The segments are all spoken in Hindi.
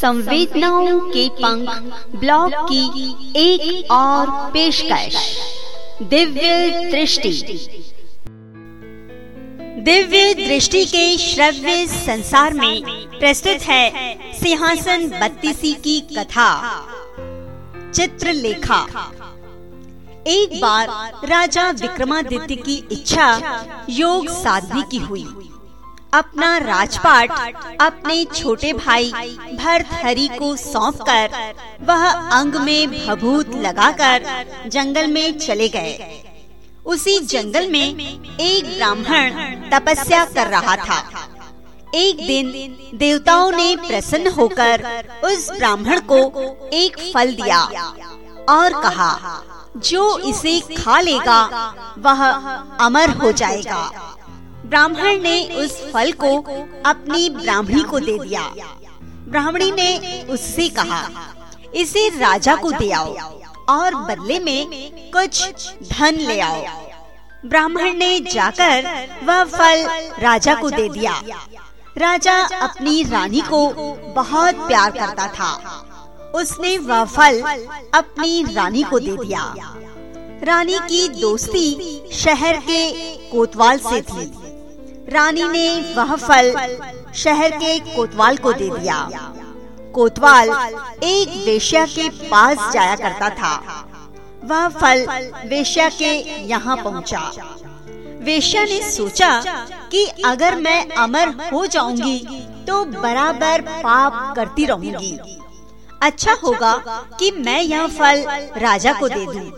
संवेदनाओं के पंख ब्लॉग की एक और पेशकश। दिव्य दृष्टि। दिव्य दृष्टि के श्रव्य संसार में प्रस्तुत है सिंहासन बत्तीसी की कथा। चित्रलेखा। एक बार राजा विक्रमादित्य की इच्छा योग साधने की हुई। अपना राजपाट, अपने छोटे भाई भरतहरि को सौंपकर वह अंग में भभूत लगाकर जंगल में चले गए। उसी जंगल में एक ब्राह्मण तपस्या कर रहा था। एक दिन देवताओं ने प्रसन्न होकर उस ब्राह्मण को एक फल दिया और कहा, जो इसे खा लेगा, वह अमर हो जाएगा। ब्राह्मण ने उस फल को अपनी ब्राह्मणी को दे दिया। ब्राह्मणी ने उससे कहा, इसे राजा को दे आओ और बदले में कुछ धन ले आओ। ब्राह्मण ने जाकर वह फल राजा को दे दिया। राजा अपनी रानी को बहुत प्यार करता था। उसने वह फल अपनी रानी को दे दिया। रानी की दोस्ती शहर के कोतवाल से थी। रानी ने वह फल शहर के कोतवाल को दे दिया। कोतवाल एक वेश्या के पास जाया करता था। वह फल वेश्या के यहाँ पहुँचा। वेश्या ने सोचा कि अगर मैं अमर हो जाऊँगी तो बराबर पाप करती रहूँगी। अच्छा होगा कि मैं यह फल राजा को दे दूँ।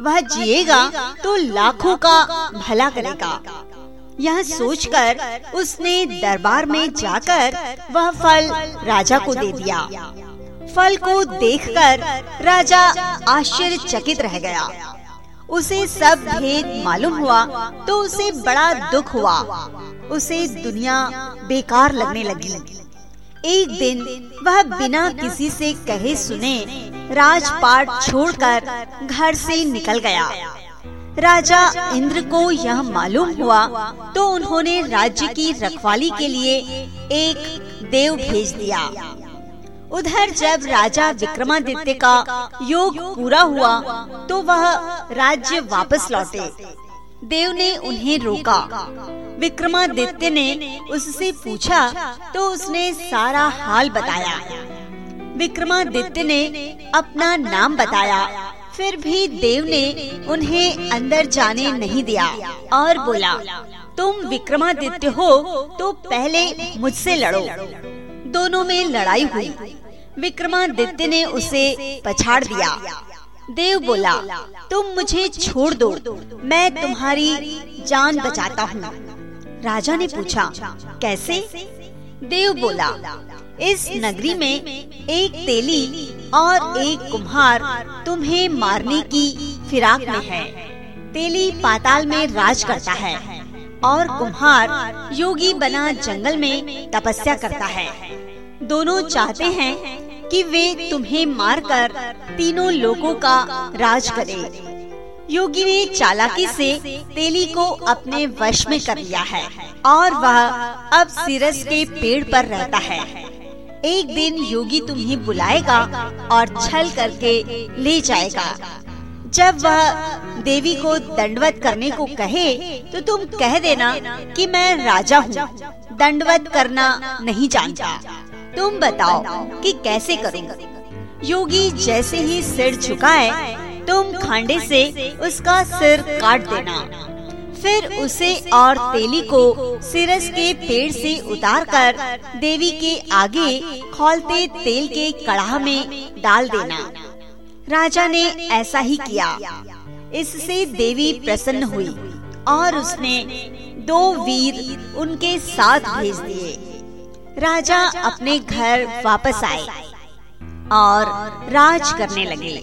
वह जिएगा तो लाखों का भला करेगा। यह सोचकर उसने दरबार में जाकर वह फल राजा को दे दिया। फल को देखकर राजा आश्चर्यचकित रह गया। उसे सब भेद मालूम हुआ तो उसे बड़ा दुख हुआ। उसे दुनिया बेकार लगने लगी। एक दिन वह बिना किसी से कहे सुने राजपाट छोड़कर घर से निकल गया। राजा इंद्र को यह मालूम हुआ तो उन्होंने राज्य की रखवाली के लिए एक देव भेज दिया। उधर जब राजा विक्रमादित्य का योग पूरा हुआ तो वह राज्य वापस लौटे। देव ने उन्हें रोका। विक्रमादित्य ने उससे पूछा तो उसने सारा हाल बताया। विक्रमादित्य ने अपना नाम बताया। फिर भी देव ने उन्हें अंदर जाने नहीं दिया और बोला, तुम विक्रमादित्य हो तो पहले मुझसे लड़ो। दोनों में लड़ाई हुई। विक्रमादित्य ने उसे पछाड़ दिया। देव बोला, तुम मुझे छोड़ दो, मैं तुम्हारी जान बचाता हूँ। राजा ने पूछा, कैसे? देव बोला, इस नगरी में एक तेली और एक कुम्हार तुम्हें मारने की फिराक में है। तेली पाताल में राज करता है और कुम्हार योगी बना जंगल में तपस्या करता है। दोनों चाहते हैं कि वे तुम्हें मारकर तीनों लोगों का राज करें। योगी ने चालाकी से तेली को अपने वश में कर लिया है और वह अब सिरस के पेड़ पर रहता है। एक दिन योगी तुम्हें बुलाएगा और छल करके ले जाएगा। जब वह देवी को दंडवत करने को कहे तो तुम कह देना कि मैं राजा हूँ। दंडवत करना नहीं जानता। तुम बताओ कि कैसे करूँ? योगी जैसे ही सिर झुकाए, तुम खांडे से उसका सिर काट देना। फिर उसे और तेली को सिरस के पेड़ से उतारकर देवी के आगे खोलते तेल के कड़ाह में डाल देना। राजा ने ऐसा ही किया। इससे देवी प्रसन्न हुई और उसने दो वीर उनके साथ भेज दिए। राजा अपने घर वापस आए और राज करने लगे।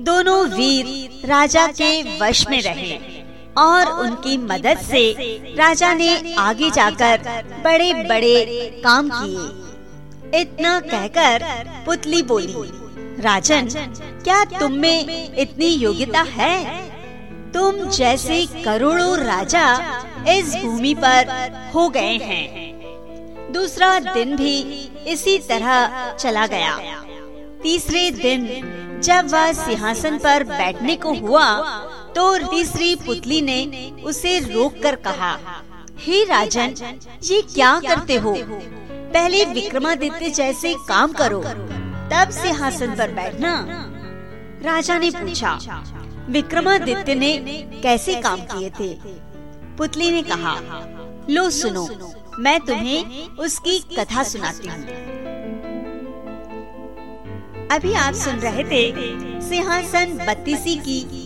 दोनों वीर राजा के वश में रहे। और उनकी मदद से राजा ने आगे जाकर बड़े बड़े काम किए। इतना कहकर पुतली बोली, राजन, क्या तुम में इतनी योग्यता है? तुम जैसे करोड़ों राजा इस भूमि पर हो गए हैं। दूसरा दिन भी इसी तरह चला गया। तीसरे दिन जब वह सिंहासन पर बैठने को हुआ तो तीसरी पुतली ने उसे रोक कर कहा, हे राजन, ये क्या करते हो? पहले विक्रमादित्य जैसे काम करो, तब सिंहासन पर बैठना। राजा ने पूछा, विक्रमादित्य ने कैसे काम किए थे? पुतली ने कहा, लो सुनो, मैं तुम्हें उसकी कथा सुनाती हूँ। अभी आप सुन रहे थे सिंहासन बत्तीसी की